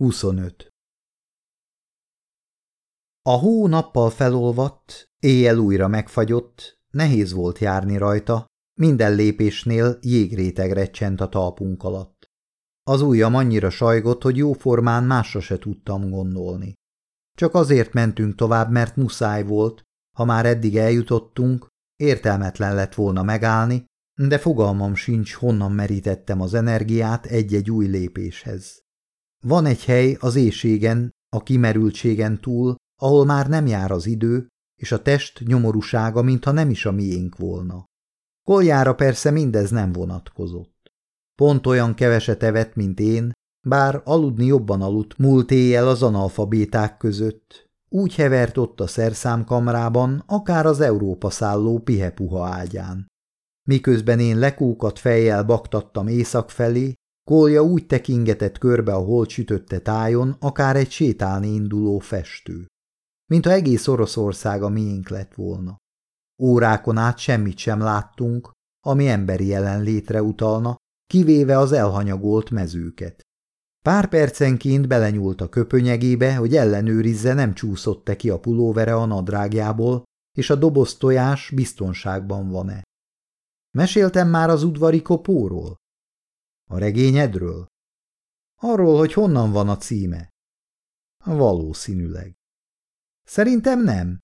25. A hó nappal felolvadt, éjjel újra megfagyott, nehéz volt járni rajta, minden lépésnél jégréteg recsent a talpunk alatt. Az ujjam annyira sajgott, hogy jóformán másra se tudtam gondolni. Csak azért mentünk tovább, mert muszáj volt, ha már eddig eljutottunk, értelmetlen lett volna megállni, de fogalmam sincs, honnan merítettem az energiát egy-egy új lépéshez. Van egy hely az éjségen, a kimerültségen túl, ahol már nem jár az idő, és a test nyomorúsága, mintha nem is a miénk volna. Koljára persze mindez nem vonatkozott. Pont olyan keveset evett, mint én, bár aludni jobban aludt múlt éjjel az analfabéták között. Úgy hevert ott a szerszámkamrában, akár az Európa szálló pihepuha ágyán. Miközben én lekúkat fejjel baktattam észak felé, Kolja úgy tekingetett körbe a holt tájon, akár egy sétálni induló festő. Mintha egész Oroszország a miénk lett volna. Órákon át semmit sem láttunk, ami emberi jelenlétre utalna, kivéve az elhanyagolt mezőket. Pár percenként belenyúlt a köpönyegébe, hogy ellenőrizze, nem csúszott-e ki a pulóvere a nadrágjából, és a doboz tojás biztonságban van-e. Meséltem már az udvari kopóról? A regényedről? Arról, hogy honnan van a címe? Valószínűleg. Szerintem nem.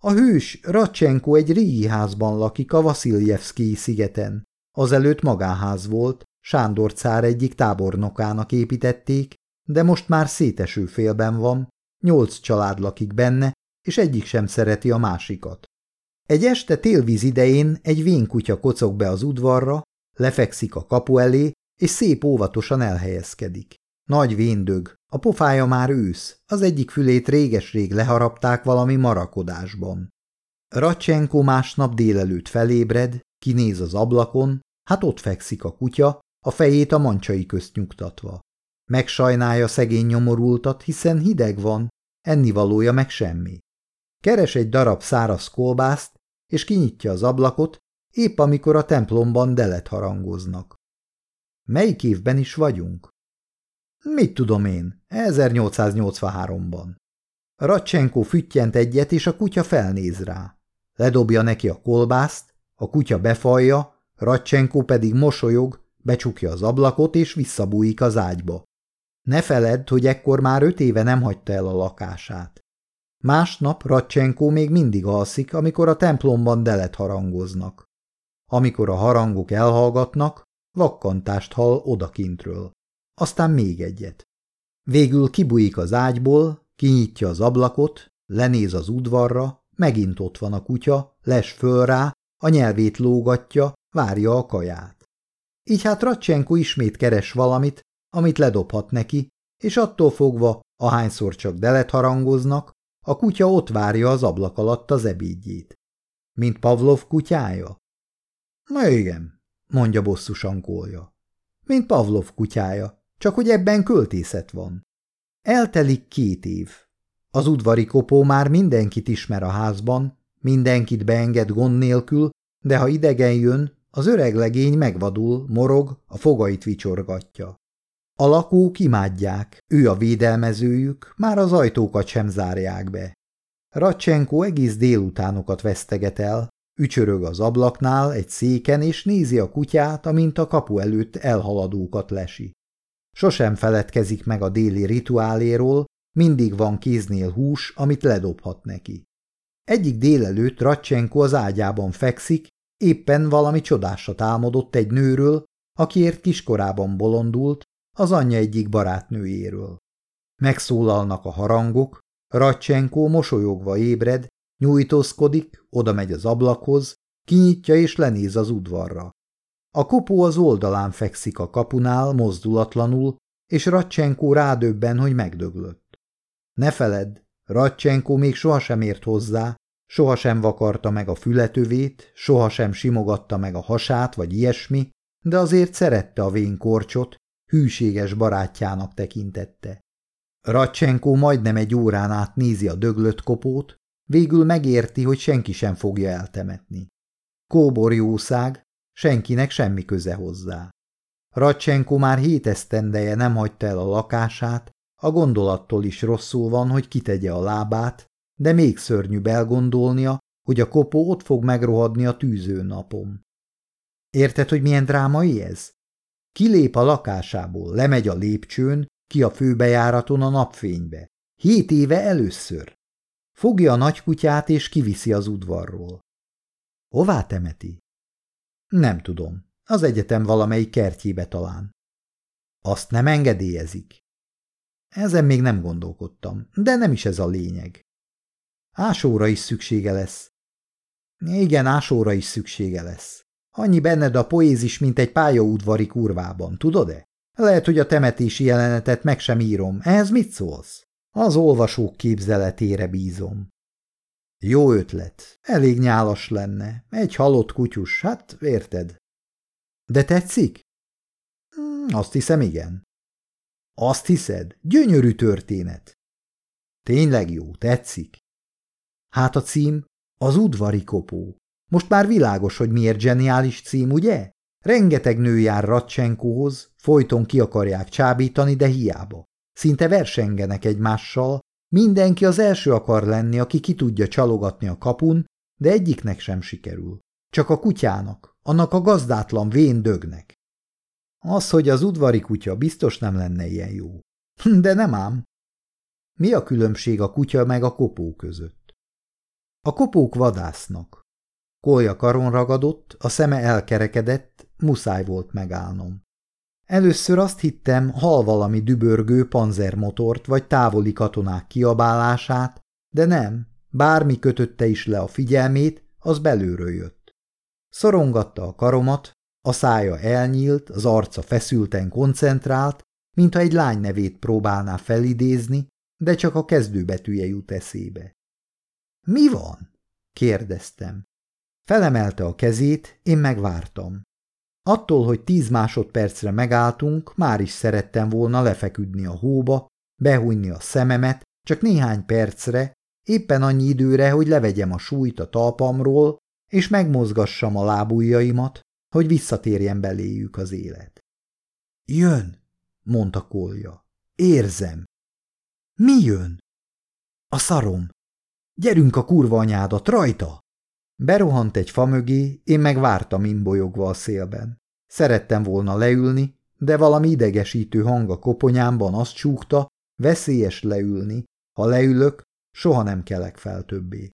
A hős Racsenko egy régi házban lakik a Vasiljevszki szigeten. Azelőtt magáház volt, Sándor cár egyik tábornokának építették, de most már széteső félben van, nyolc család lakik benne, és egyik sem szereti a másikat. Egy este télvíz idején egy vénkutya kocog be az udvarra, lefekszik a kapu elé, és szép óvatosan elhelyezkedik. Nagy véndög, a pofája már ősz, az egyik fülét réges-rég leharapták valami marakodásban. Racsenko másnap délelőtt felébred, kinéz az ablakon, hát ott fekszik a kutya, a fejét a mancsai közt nyugtatva. Megsajnálja szegény nyomorultat, hiszen hideg van, ennivalója meg semmi. Keres egy darab száraz kolbászt, és kinyitja az ablakot, épp amikor a templomban delet harangoznak. Melyik évben is vagyunk? Mit tudom én, 1883-ban. Racsenko füttyent egyet, és a kutya felnéz rá. Ledobja neki a kolbászt, a kutya befalja, Racsenko pedig mosolyog, becsukja az ablakot, és visszabújik az ágyba. Ne feledd, hogy ekkor már öt éve nem hagyta el a lakását. Másnap Racsenko még mindig alszik, amikor a templomban delet harangoznak. Amikor a harangok elhallgatnak, vakkantást hall odakintről. Aztán még egyet. Végül kibújik az ágyból, kinyitja az ablakot, lenéz az udvarra, megint ott van a kutya, les föl rá, a nyelvét lógatja, várja a kaját. Így hát Ratchenko ismét keres valamit, amit ledobhat neki, és attól fogva, ahányszor csak delet harangoznak, a kutya ott várja az ablak alatt az ebédjét. Mint Pavlov kutyája? Na igen, mondja bosszusan kólja. Mint Pavlov kutyája, csak hogy ebben költészet van. Eltelik két év. Az udvari kopó már mindenkit ismer a házban, mindenkit beenged gond nélkül, de ha idegen jön, az öreg legény megvadul, morog, a fogait vicsorgatja. A lakók imádják, ő a védelmezőjük, már az ajtókat sem zárják be. Racsenko egész délutánokat veszteget el, ücsörög az ablaknál egy széken, és nézi a kutyát, amint a kapu előtt elhaladókat lesi. Sosem feledkezik meg a déli rituáléról, mindig van kéznél hús, amit ledobhat neki. Egyik délelőtt Racsenko az ágyában fekszik, éppen valami csodásra álmodott egy nőről, akiért kiskorában bolondult, az anyja egyik barátnőjéről. Megszólalnak a harangok, Racsenko mosolyogva ébred, nyújtózkodik, oda megy az ablakhoz, kinyitja és lenéz az udvarra. A kopó az oldalán fekszik a kapunál, mozdulatlanul, és Racsenko rádöbben, hogy megdöglött. Ne feledd, Racsenko még sohasem ért hozzá, sohasem vakarta meg a fületövét, sohasem simogatta meg a hasát vagy ilyesmi, de azért szerette a vén korcsot, hűséges barátjának tekintette. Racsenko majdnem egy órán át nézi a döglött kopót, végül megérti, hogy senki sem fogja eltemetni. Kóbor jószág, senkinek semmi köze hozzá. Racsenko már hét esztendeje nem hagyta el a lakását, A gondolattól is rosszul van, hogy kitegye a lábát, de még szörnyűbb elgondolnia, hogy a kopó ott fog megrohadni a tűző napom. Érted, hogy milyen drámai ez? Kilép a lakásából, lemegy a lépcsőn, ki a főbejáraton a napfénybe. Hét éve először. Fogja a nagykutyát és kiviszi az udvarról. Hová temeti? Nem tudom. Az egyetem valamelyik kertjébe talán. Azt nem engedélyezik. Ezen még nem gondolkodtam, de nem is ez a lényeg. Ásóra is szüksége lesz. Igen, ásóra is szüksége lesz. Annyi benned a poézis, mint egy pályaudvari kurvában, tudod-e? Lehet, hogy a temetési jelenetet meg sem írom. Ehhez mit szólsz? Az olvasók képzeletére bízom. Jó ötlet. Elég nyálas lenne. Egy halott kutyus, hát érted. De tetszik? Hmm, azt hiszem, igen. Azt hiszed? Gyönyörű történet. Tényleg jó, tetszik. Hát a cím az udvari kopó. Most már világos, hogy miért zseniális cím, ugye? Rengeteg nő jár Ratcsenkóhoz, folyton ki akarják csábítani, de hiába. Szinte versengenek egymással, mindenki az első akar lenni, aki ki tudja csalogatni a kapun, de egyiknek sem sikerül. Csak a kutyának, annak a gazdátlan vén dögnek. Az, hogy az udvari kutya biztos nem lenne ilyen jó. De nem ám. Mi a különbség a kutya meg a kopó között? A kopók vadásznak. Kolja karon ragadott, a szeme elkerekedett, muszáj volt megállnom. Először azt hittem, hal valami dübörgő panzermotort vagy távoli katonák kiabálását, de nem, bármi kötötte is le a figyelmét, az belülről jött. Szorongatta a karomat, a szája elnyílt, az arca feszülten koncentrált, mintha egy lány nevét próbálná felidézni, de csak a kezdőbetűje jut eszébe. – Mi van? – kérdeztem. Felemelte a kezét, én megvártam. Attól, hogy tíz másodpercre megálltunk, már is szerettem volna lefeküdni a hóba, behújni a szememet, csak néhány percre, éppen annyi időre, hogy levegyem a súlyt a talpamról, és megmozgassam a lábujjaimat, hogy visszatérjen beléjük az élet. Jön, mondta Kolja. Érzem. Mi jön? A szarom. Gyerünk a kurva anyádat, rajta! Berohant egy fa mögé, én meg vártam imbolyogva a szélben. Szerettem volna leülni, de valami idegesítő hang a koponyámban azt csúgta, veszélyes leülni, ha leülök, soha nem kelek fel többé.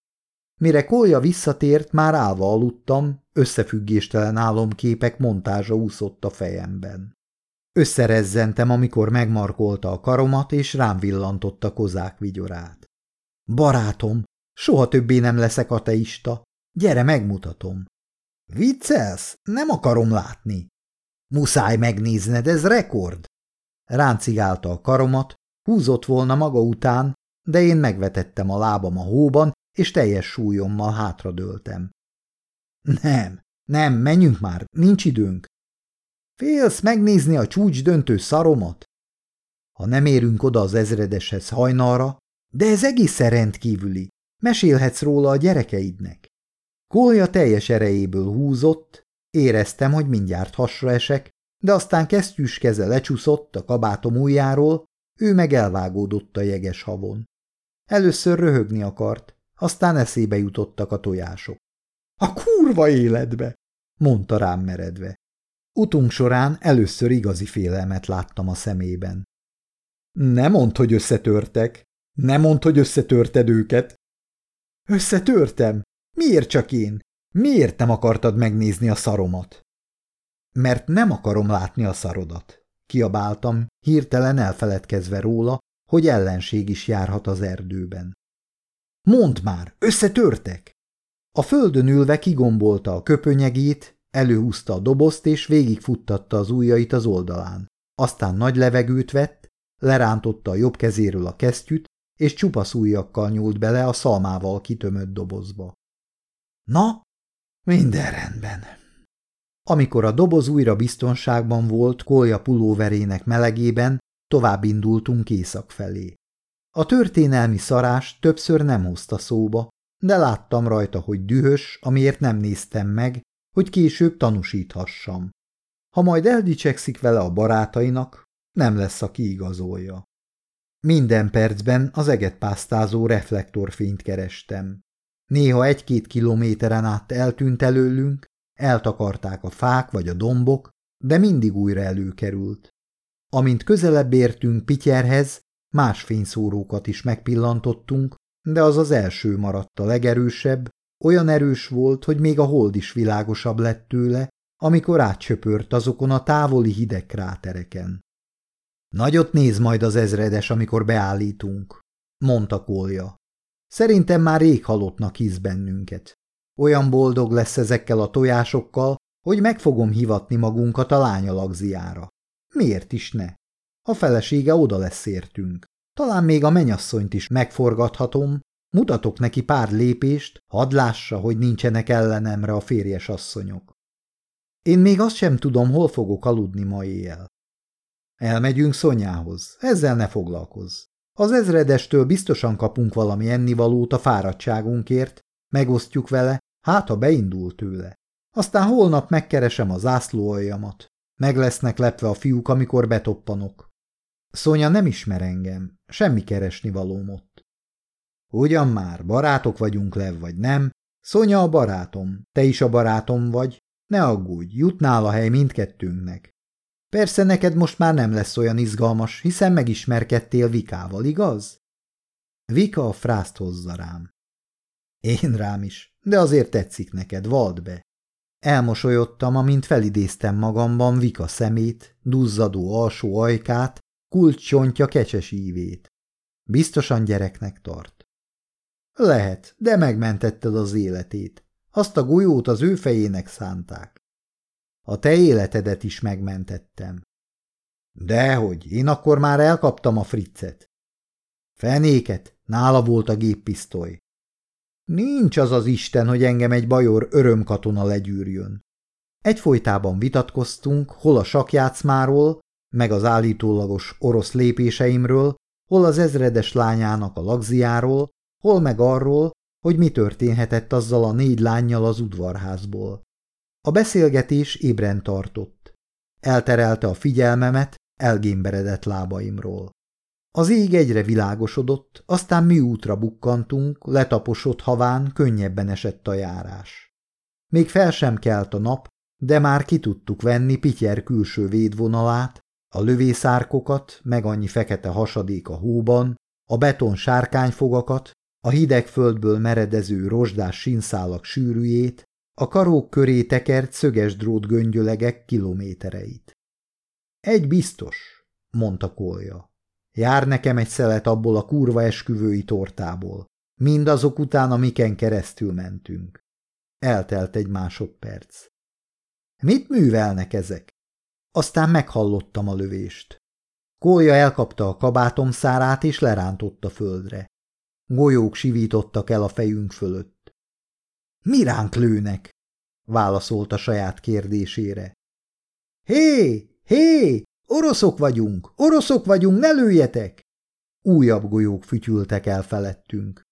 Mire Kolja visszatért, már állva aludtam, összefüggéstelen álomképek montázsa úszott a fejemben. Összerezzentem, amikor megmarkolta a karomat, és rám villantotta kozák vigyorát. Barátom, soha többé nem leszek ateista. Gyere, megmutatom. Viccelsz? Nem akarom látni. Muszáj megnézned, ez rekord. Ráncigálta a karomat, húzott volna maga után, de én megvetettem a lábam a hóban, és teljes súlyommal hátradőltem. Nem, nem, menjünk már, nincs időnk. Félsz megnézni a csúcs döntő szaromat? Ha nem érünk oda az ezredeshez hajnalra, de ez egészen rendkívüli, mesélhetsz róla a gyerekeidnek. Kolja teljes erejéből húzott, éreztem, hogy mindjárt hasra esek, de aztán kesztyűs keze lecsúszott a kabátom ujjáról, ő meg elvágódott a jeges havon. Először röhögni akart, aztán eszébe jutottak a tojások. A kurva életbe! mondta rám meredve. Utunk során először igazi félelmet láttam a szemében. Ne mondd, hogy összetörtek! Ne mondd, hogy összetörted őket! Összetörtem? Miért csak én? Miért nem akartad megnézni a szaromat? Mert nem akarom látni a szarodat. Kiabáltam, hirtelen elfeledkezve róla, hogy ellenség is járhat az erdőben. Mondd már, összetörtek! A földön ülve kigombolta a köpönyegét, előhúzta a dobozt és végigfuttatta az ujjait az oldalán. Aztán nagy levegőt vett, lerántotta a jobb kezéről a kesztyűt, és csupasz ujjakkal nyúlt bele a szalmával kitömött dobozba. Na, minden rendben. Amikor a doboz újra biztonságban volt kolja pulóverének melegében, tovább indultunk észak felé. A történelmi szarás többször nem hozta szóba, de láttam rajta, hogy dühös, amiért nem néztem meg, hogy később tanúsíthassam. Ha majd eldicsekszik vele a barátainak, nem lesz, aki igazolja. Minden percben az eget pásztázó reflektorfényt kerestem. Néha egy-két kilométeren át eltűnt előlünk, eltakarták a fák vagy a dombok, de mindig újra előkerült. Amint közelebb értünk Pityerhez, más fényszórókat is megpillantottunk, de az az első maradt a legerősebb, olyan erős volt, hogy még a hold is világosabb lett tőle, amikor átcsöpört azokon a távoli hideg krátereken. Nagyot néz majd az ezredes, amikor beállítunk, mondta Kolja. Szerintem már rég halottnak hisz bennünket. Olyan boldog lesz ezekkel a tojásokkal, hogy meg fogom hivatni magunkat a lányalagziára. Miért is ne? A felesége oda lesz értünk. Talán még a menyasszonyt is megforgathatom, mutatok neki pár lépést, hadd lássa, hogy nincsenek ellenemre a férjes asszonyok. Én még azt sem tudom, hol fogok aludni ma éjjel. Elmegyünk Szonyához, ezzel ne foglalkozz. Az ezredestől biztosan kapunk valami ennivalót a fáradtságunkért, megosztjuk vele, hát ha beindul tőle. Aztán holnap megkeresem az zászlóaljamat. Meg lesznek lepve a fiúk, amikor betoppanok. Szonya nem ismer engem, semmi keresni valóm ott. Ugyan már, barátok vagyunk, Lev, vagy nem? Szonya a barátom, te is a barátom vagy. Ne aggódj, jutnál a hely mindkettőnknek. Persze neked most már nem lesz olyan izgalmas, hiszen megismerkedtél Vikával, igaz? Vika a frászt hozza rám. Én rám is, de azért tetszik neked, vald be. Elmosolyodtam, amint felidéztem magamban Vika szemét, duzzadó alsó ajkát, kulcsontja kecses ívét. Biztosan gyereknek tart. Lehet, de megmentetted az életét. Azt a golyót az ő fejének szánták. A te életedet is megmentettem. Dehogy, én akkor már elkaptam a friccet. Fenéket, nála volt a géppisztoly. Nincs az az Isten, hogy engem egy bajor örömkatona legyűrjön. Egyfolytában vitatkoztunk, hol a sakjátszmáról, meg az állítólagos orosz lépéseimről, hol az ezredes lányának a lagziáról, hol meg arról, hogy mi történhetett azzal a négy lányjal az udvarházból. A beszélgetés ébren tartott. Elterelte a figyelmemet elgémberedett lábaimról. Az ég egyre világosodott, aztán mi útra bukkantunk, letaposott haván könnyebben esett a járás. Még fel sem kelt a nap, de már ki tudtuk venni Pityer külső védvonalát, a lövészárkokat, meg annyi fekete hasadék a hóban, a beton sárkányfogakat, a hideg földből meredező rozsdás sínszálak sűrűjét, a karók köré tekert szöges drót göngyölegek kilométereit. Egy biztos, mondta Kolja. Jár nekem egy szelet abból a kurva esküvői tortából. Mindazok után, amiken keresztül mentünk. Eltelt egy másodperc. Mit művelnek ezek? Aztán meghallottam a lövést. Kólya elkapta a kabátom szárát és lerántott a földre. Golyók sivítottak el a fejünk fölött. Mi ránk lőnek? válaszolta saját kérdésére. Hé, hé, oroszok vagyunk, oroszok vagyunk, ne lőjetek! Újabb golyók fütyültek el felettünk.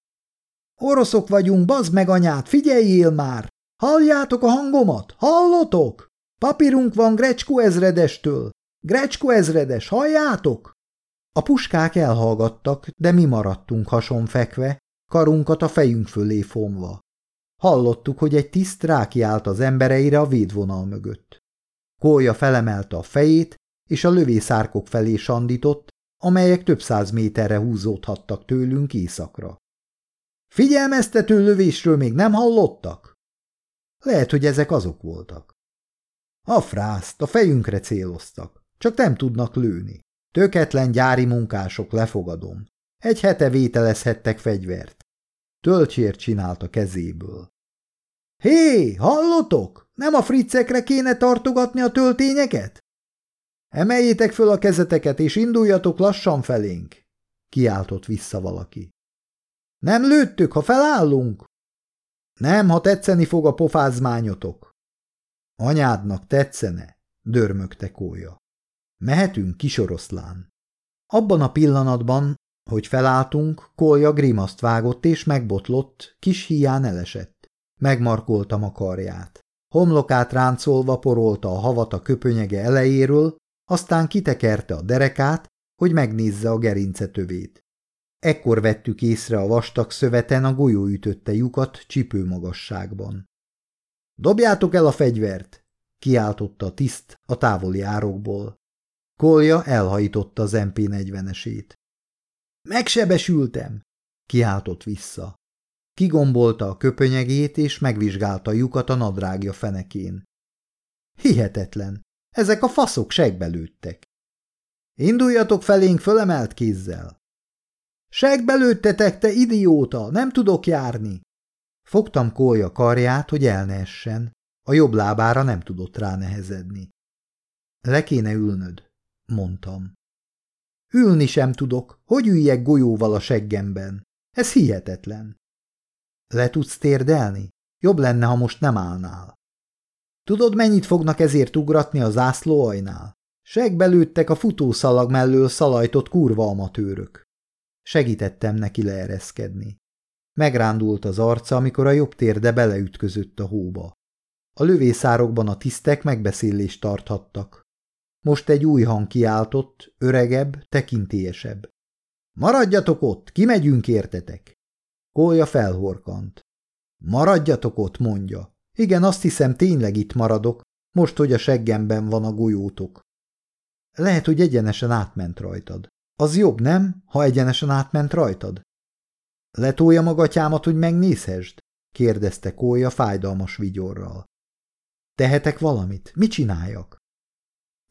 Oroszok vagyunk, bazd meg anyát, figyeljél már! Halljátok a hangomat? Hallotok? Papírunk van Grecsko ezredestől. Grecsko ezredes, halljátok? A puskák elhallgattak, de mi maradtunk hason fekve, karunkat a fejünk fölé fonva. Hallottuk, hogy egy tiszt rákiált az embereire a védvonal mögött. Kólya felemelte a fejét, és a lövészárkok felé sandított, amelyek több száz méterre húzódhattak tőlünk északra. Figyelmeztető lövésről még nem hallottak? Lehet, hogy ezek azok voltak. A frászt, a fejünkre céloztak, csak nem tudnak lőni. Töketlen gyári munkások, lefogadom. Egy hete vételezhettek fegyvert. Töltsért csinált a kezéből. Hé, hallotok? Nem a fricekre kéne tartogatni a töltényeket? Emeljétek föl a kezeteket, és induljatok lassan felénk, kiáltott vissza valaki. Nem lőttük, ha felállunk? Nem, ha tetszeni fog a pofázmányotok. Anyádnak tetszene, dörmögte kója. Mehetünk, kisoroszlán. Abban a pillanatban, hogy felálltunk, Kolja grimaszt vágott és megbotlott, kis hián elesett. Megmarkoltam a karját. Homlokát ráncolva porolta a havat a köpönyege elejéről, aztán kitekerte a derekát, hogy megnézze a gerince tövét. Ekkor vettük észre a vastag szöveten a golyó ütötte lyukat csipő magasságban. – Dobjátok el a fegyvert! – kiáltotta a tiszt a távoli árokból. Kolja elhajította az MP40-esét. – Megsebesültem! – kiáltott vissza. Kigombolta a köpönyegét, és megvizsgálta a lyukat a nadrágja fenekén. Hihetetlen! Ezek a faszok segbe lőttek. Induljatok felénk fölemelt kézzel! Segbe lőttetek, te idióta! Nem tudok járni! Fogtam Kólya karját, hogy el ne essen. A jobb lábára nem tudott ránehezedni. Le kéne ülnöd, mondtam. Ülni sem tudok. Hogy üljek golyóval a seggemben? Ez hihetetlen. Le tudsz térdelni? Jobb lenne, ha most nem állnál. Tudod, mennyit fognak ezért ugratni a zászlóajnál? Segbelőttek a futószalag mellől szalajtott kurva amatőrök. Segítettem neki leereszkedni. Megrándult az arca, amikor a jobb térde beleütközött a hóba. A lövészárokban a tisztek megbeszélést tarthattak. Most egy új hang kiáltott, öregebb, tekintélyesebb. Maradjatok ott, kimegyünk értetek! Kólya felhorkant. Maradjatok ott, mondja. Igen, azt hiszem, tényleg itt maradok, most, hogy a seggemben van a golyótok. Lehet, hogy egyenesen átment rajtad. Az jobb, nem, ha egyenesen átment rajtad? Letolja magatyámat, hogy megnézhesd? kérdezte Kólya fájdalmas vigyorral. Tehetek valamit? Mit csináljak?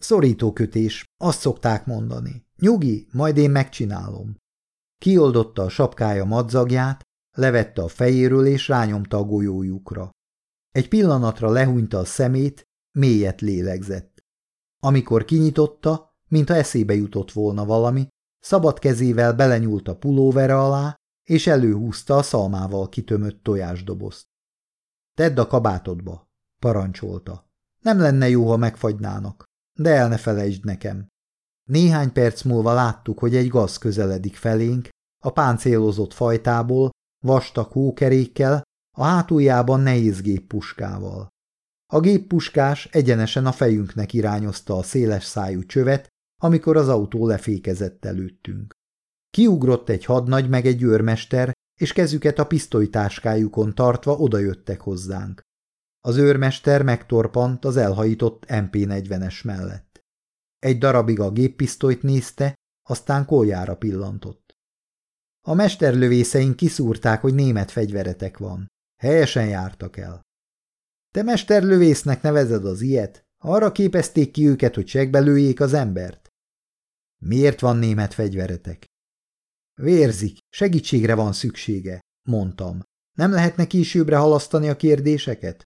Szorítókötés, azt szokták mondani. Nyugi, majd én megcsinálom. Kioldotta a sapkája madzagját, levette a fejéről és rányomta a golyójukra. Egy pillanatra lehúnyta a szemét, mélyet lélegzett. Amikor kinyitotta, mintha eszébe jutott volna valami, szabad kezével belenyúlt a pulóvere alá, és előhúzta a szalmával kitömött tojásdobozt. Tedd a kabátodba, parancsolta. Nem lenne jó, ha megfagynának, de el ne felejtsd nekem. Néhány perc múlva láttuk, hogy egy gaz közeledik felénk, a páncélozott fajtából, vastag hókerékkel, a hátuljában nehéz géppuskával. A géppuskás egyenesen a fejünknek irányozta a széles szájú csövet, amikor az autó lefékezett előttünk. Kiugrott egy hadnagy meg egy őrmester, és kezüket a pisztolytáskájukon tartva odajöttek hozzánk. Az őrmester megtorpant az elhajított MP40-es mellett. Egy darabig a géppisztolyt nézte, aztán koljára pillantott. A mesterlövészeink kiszúrták, hogy német fegyveretek van. Helyesen jártak el. Te mesterlövésznek nevezed az ilyet? Arra képezték ki őket, hogy segbelőjék az embert? Miért van német fegyveretek? Vérzik, segítségre van szüksége, mondtam. Nem lehetne későbbre halasztani a kérdéseket?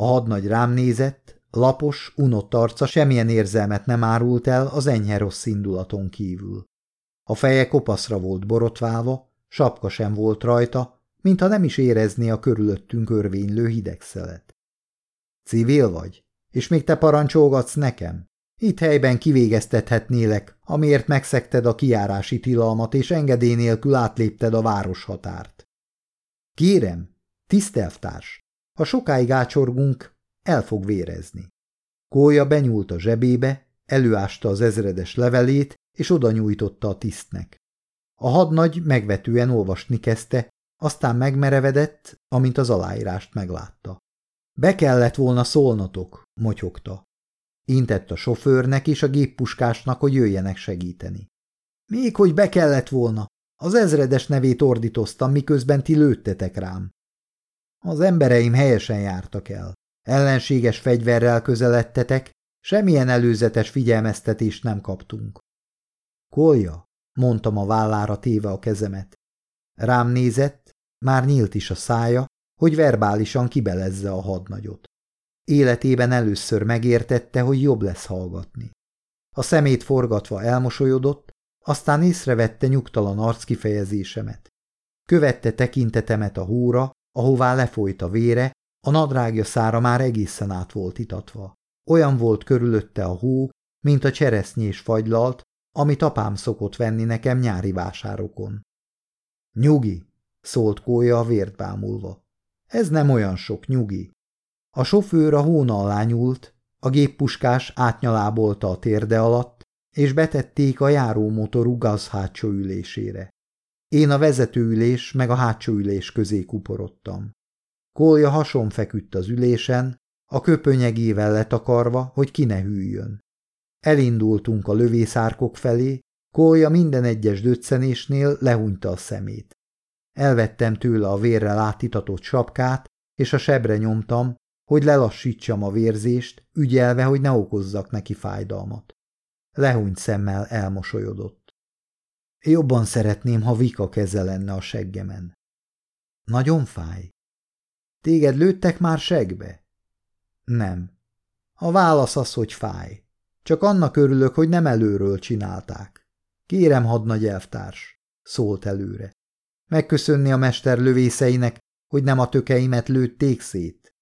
A hadnagy rám nézett, lapos, unott arca semmilyen érzelmet nem árult el az enyhe rossz indulaton kívül. A feje kopaszra volt borotválva, sapka sem volt rajta, mintha nem is érezné a körülöttünk örvénylő hidegszelet. Civil vagy, és még te parancsolgatsz nekem? Itt helyben kivégeztethetnélek, amiért megszekted a kiárási tilalmat, és engedély nélkül átlépted a városhatárt. Kérem, tisztelvtárs, ha sokáig ácsorgunk, el fog vérezni. Kólya benyúlt a zsebébe, előásta az ezredes levelét, és oda nyújtotta a tisztnek. A hadnagy megvetően olvasni kezdte, aztán megmerevedett, amint az aláírást meglátta. Be kellett volna szólnotok, motyogta. Intett a sofőrnek és a géppuskásnak, hogy jöjjenek segíteni. Még hogy be kellett volna. Az ezredes nevét ordítoztam, miközben ti lőttetek rám. Az embereim helyesen jártak el. Ellenséges fegyverrel közeledtetek, semmilyen előzetes figyelmeztetést nem kaptunk. Kolja, mondtam a vállára téve a kezemet. Rám nézett, már nyílt is a szája, hogy verbálisan kibelezze a hadnagyot. Életében először megértette, hogy jobb lesz hallgatni. A szemét forgatva elmosolyodott, aztán észrevette nyugtalan arckifejezésemet. Követte tekintetemet a húra, ahová lefolyt a vére, a nadrágja szára már egészen át volt itatva. Olyan volt körülötte a hó, mint a cseresznyés fagylalt, amit apám szokott venni nekem nyári vásárokon. Nyugi, szólt kólya a vért bámulva. Ez nem olyan sok, nyugi. A sofőr a hóna alá nyúlt, a géppuskás átnyalábolta a térde alatt, és betették a járómotorú gaz hátsó ülésére. Én a vezetőülés meg a hátsó ülés közé kuporodtam. Kolja hason feküdt az ülésen, a köpönyegével letakarva, hogy ki ne hűljön. Elindultunk a lövészárkok felé, Kolja minden egyes döccenésnél lehúnyta a szemét. Elvettem tőle a vérrel átitatott sapkát, és a sebre nyomtam, hogy lelassítsam a vérzést, ügyelve, hogy ne okozzak neki fájdalmat. Lehúnyt szemmel elmosolyodott. Jobban szeretném, ha Vika keze lenne a seggemen. Nagyon fáj. Téged lőttek már segbe? Nem. A válasz az, hogy fáj. Csak annak örülök, hogy nem előről csinálták. Kérem, hadnagy elvtárs, szólt előre. Megköszönni a mester lövészeinek, hogy nem a tökeimet lőtték szét.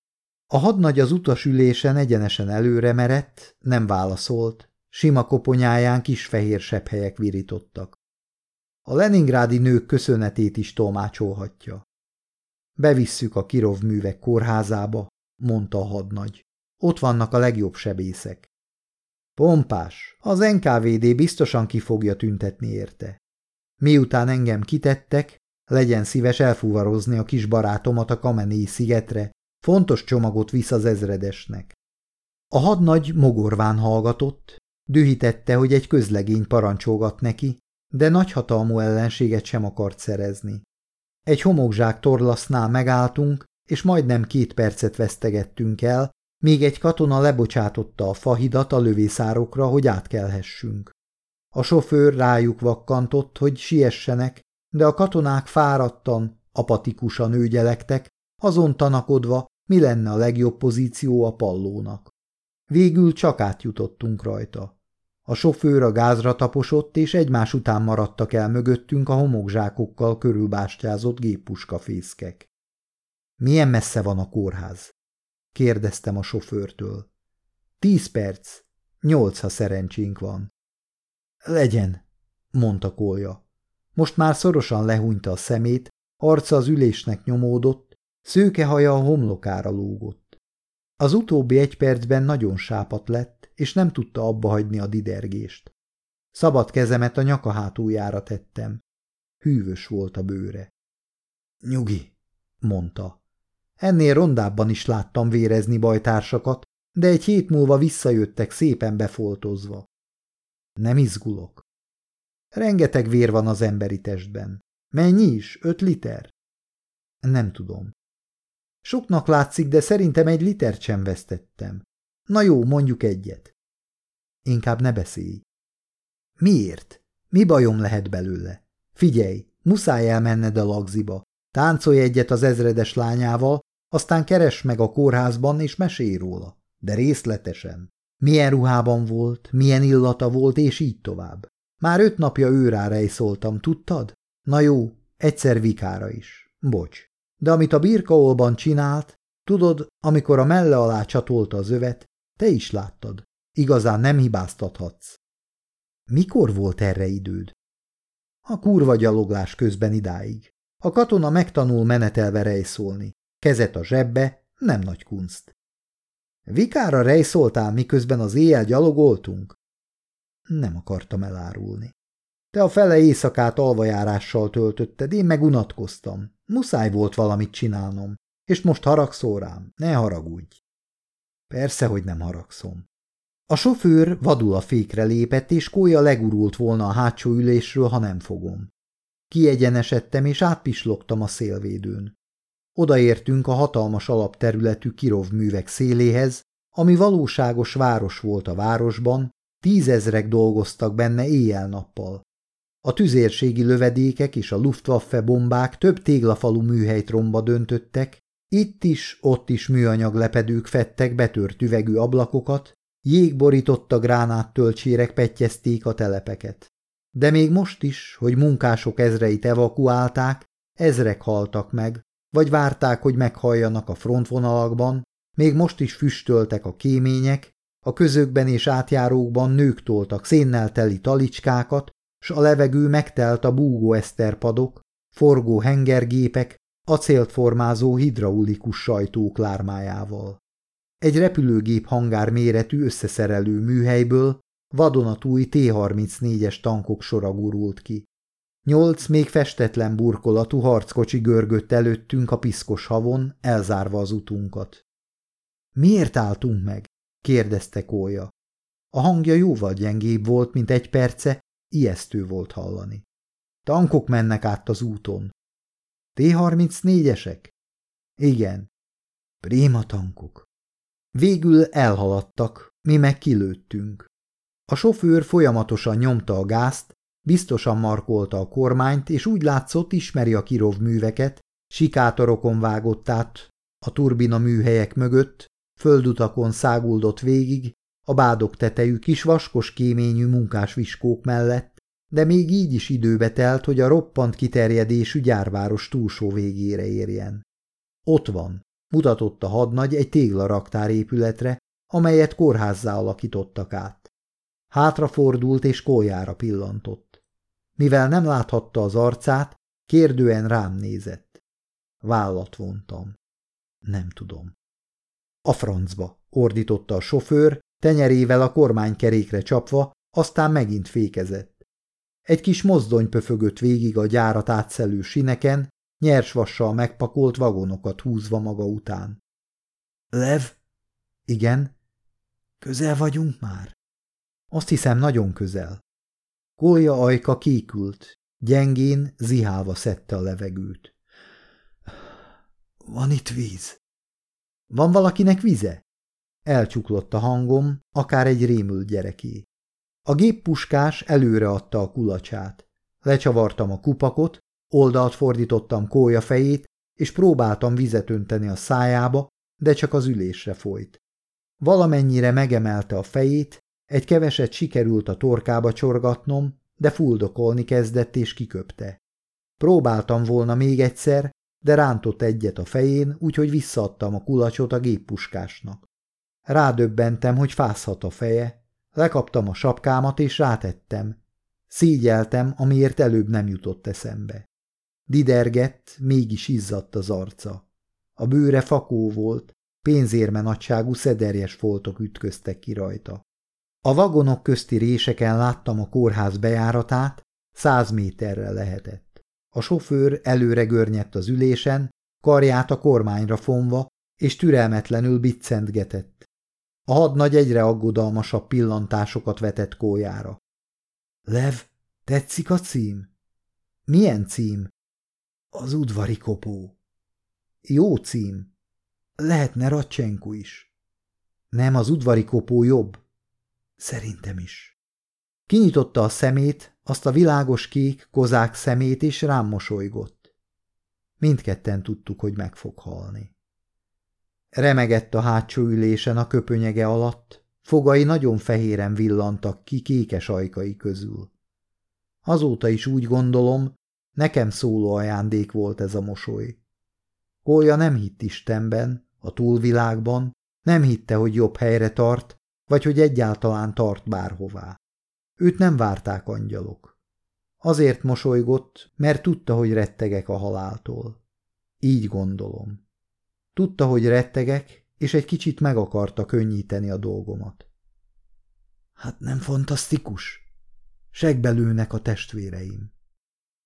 A hadnagy az utasülésen egyenesen előre merett, nem válaszolt, sima koponyáján kis fehér sepphelyek virítottak. A leningrádi nők köszönetét is tolmácsolhatja. Bevisszük a Kirov művek kórházába, mondta a hadnagy. Ott vannak a legjobb sebészek. Pompás, az NKVD biztosan ki fogja tüntetni érte. Miután engem kitettek, legyen szíves elfúvarozni a kis barátomat a Kamenéi szigetre, fontos csomagot visz az ezredesnek. A hadnagy mogorván hallgatott, dühítette, hogy egy közlegény parancsolgat neki, de nagyhatalmú ellenséget sem akart szerezni. Egy homokzsák torlasznál megálltunk, és majdnem két percet vesztegettünk el, még egy katona lebocsátotta a fahidat a lövészárokra, hogy átkelhessünk. A sofőr rájuk vakkantott, hogy siessenek, de a katonák fáradtan, apatikusan őgyelektek, azon tanakodva, mi lenne a legjobb pozíció a pallónak. Végül csak átjutottunk rajta. A sofőr a gázra taposott, és egymás után maradtak el mögöttünk a homokzsákokkal körülbástyázott géppuskafészkek. Milyen messze van a kórház? kérdeztem a sofőrtől. Tíz perc, nyolc, ha szerencsénk van. Legyen, mondta Kolja. Most már szorosan lehúnyta a szemét, arca az ülésnek nyomódott, szőke haja a homlokára lógott. Az utóbbi egy percben nagyon sápat lett, és nem tudta abba hagyni a didergést. Szabad kezemet a nyaka hátuljára tettem. Hűvös volt a bőre. Nyugi, mondta. Ennél rondábban is láttam vérezni bajtársakat, de egy hét múlva visszajöttek szépen befoltozva. Nem izgulok. Rengeteg vér van az emberi testben. Mennyi is? Öt liter? Nem tudom. Soknak látszik, de szerintem egy litert sem vesztettem. Na jó, mondjuk egyet. Inkább ne beszélj. Miért? Mi bajom lehet belőle? Figyelj, muszáj elmenned a lagziba. Táncolj egyet az ezredes lányával, aztán keres meg a kórházban és mesélj róla. De részletesen. Milyen ruhában volt, milyen illata volt, és így tovább. Már öt napja őrára szóltam, tudtad? Na jó, egyszer vikára is. Bocs. De amit a birkaolban csinált, tudod, amikor a melle alá csatolta az övet, te is láttad. Igazán nem hibáztathatsz. Mikor volt erre időd? A kurva gyaloglás közben idáig. A katona megtanul menetelve rejszolni. Kezet a zsebbe, nem nagy kunst. Vikára rejszoltál, miközben az éjjel gyalogoltunk? Nem akartam elárulni. Te a fele éjszakát alvajárással töltötted, én meg unatkoztam. Muszáj volt valamit csinálnom. És most haragszol rám, ne haragudj. Persze, hogy nem haragszom. A sofőr vadul a fékre lépett, és kólya legurult volna a hátsó ülésről, ha nem fogom. Kiegyenesedtem, és átpislogtam a szélvédőn. Odaértünk a hatalmas alapterületű Kirov művek széléhez, ami valóságos város volt a városban, tízezrek dolgoztak benne éjjel-nappal. A tüzérségi lövedékek és a Luftwaffe bombák több téglafalú műhelyt romba döntöttek, itt is, ott is műanyag lepedők fettek betört üvegű ablakokat, jégborította gránáttölcsérek petyezték a telepeket. De még most is, hogy munkások ezreit evakuálták, ezrek haltak meg, vagy várták, hogy meghalljanak a frontvonalakban, még most is füstöltek a kémények, a közökben és átjárókban nők toltak szénnel teli talicskákat, s a levegő megtelt a búgó eszterpadok, forgó hengergépek, acélt formázó hidraulikus sajtók lármájával. Egy repülőgép hangár méretű összeszerelő műhelyből vadonatúj T-34-es tankok sora gurult ki. Nyolc még festetlen burkolatú harckocsi görgött előttünk a piszkos havon, elzárva az utunkat. Miért álltunk meg? kérdezte Kólya. A hangja jóval gyengébb volt, mint egy perce, ijesztő volt hallani. Tankok mennek át az úton. T-34-esek? Igen. Préma tankok. Végül elhaladtak, mi meg kilőttünk. A sofőr folyamatosan nyomta a gázt, biztosan markolta a kormányt, és úgy látszott, ismeri a kirov műveket, sikátorokon vágott át, a turbina műhelyek mögött, földutakon száguldott végig, a bádok tetejű kis vaskos kéményű munkás viskók mellett, de még így is időbe telt, hogy a roppant kiterjedésű gyárváros túlsó végére érjen. Ott van, mutatott a hadnagy egy téglaraktár épületre, amelyet kórházzá alakítottak át. Hátrafordult és kójára pillantott. Mivel nem láthatta az arcát, kérdően rám nézett. Vállat vontam. Nem tudom. A francba, ordította a sofőr, tenyerével a kormánykerékre csapva, aztán megint fékezett. Egy kis mozdony pöfögött végig a gyárat átszelő sineken, nyers vassal megpakolt vagonokat húzva maga után. Lev? Igen? Közel vagyunk már? Azt hiszem, nagyon közel. Gólya ajka kékült, gyengén, zihálva szedte a levegőt. Van itt víz. Van valakinek vize? Elcsuklott a hangom, akár egy rémült gyereké. A géppuskás előre adta a kulacsát. Lecsavartam a kupakot, oldalt fordítottam kólya fejét, és próbáltam vizet önteni a szájába, de csak az ülésre folyt. Valamennyire megemelte a fejét, egy keveset sikerült a torkába csorgatnom, de fuldokolni kezdett és kiköpte. Próbáltam volna még egyszer, de rántott egyet a fején, úgyhogy visszaadtam a kulacsot a géppuskásnak. Rádöbbentem, hogy fázhat a feje, lekaptam a sapkámat és rátettem. Szígyeltem, amiért előbb nem jutott eszembe. Didergett, mégis izzadt az arca. A bőre fakó volt, pénzérme nagyságú szederjes foltok ütköztek ki rajta. A vagonok közti réseken láttam a kórház bejáratát, száz méterre lehetett. A sofőr előre görnyedt az ülésen, karját a kormányra fonva, és türelmetlenül biccentgetett. A hadnagy egyre aggodalmasabb pillantásokat vetett kójára. Lev, tetszik a cím? Milyen cím? Az udvari kopó. Jó cím. Lehetne Racsenku is. Nem, az udvari kopó jobb. Szerintem is. Kinyitotta a szemét, azt a világos kék, kozák szemét, és rám mosolygott. Mindketten tudtuk, hogy meg fog halni. Remegett a hátsó ülésen a köpönyege alatt, fogai nagyon fehéren villantak ki kékes ajkai közül. Azóta is úgy gondolom, nekem szóló ajándék volt ez a mosoly. Kolja nem hitt Istenben, a túlvilágban, nem hitte, hogy jobb helyre tart, vagy hogy egyáltalán tart bárhová. Őt nem várták angyalok. Azért mosolygott, mert tudta, hogy rettegek a haláltól. Így gondolom. Tudta, hogy rettegek, és egy kicsit meg akarta könnyíteni a dolgomat. Hát nem fantasztikus? Segbelőnek a testvéreim.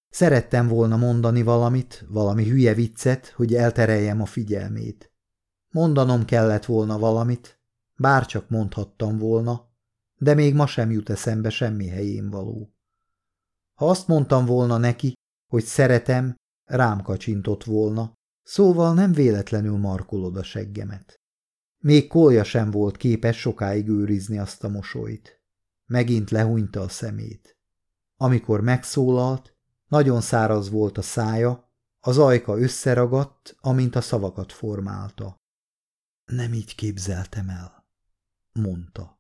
Szerettem volna mondani valamit, valami hülye viccet, hogy eltereljem a figyelmét. Mondanom kellett volna valamit, bárcsak mondhattam volna, de még ma sem jut eszembe semmi helyén való. Ha azt mondtam volna neki, hogy szeretem, rám kacsintott volna, szóval nem véletlenül markolod a seggemet. Még kolja sem volt képes sokáig őrizni azt a mosolyt. Megint lehúnyta a szemét. Amikor megszólalt, nagyon száraz volt a szája, az ajka összeragadt, amint a szavakat formálta. Nem így képzeltem el mondta.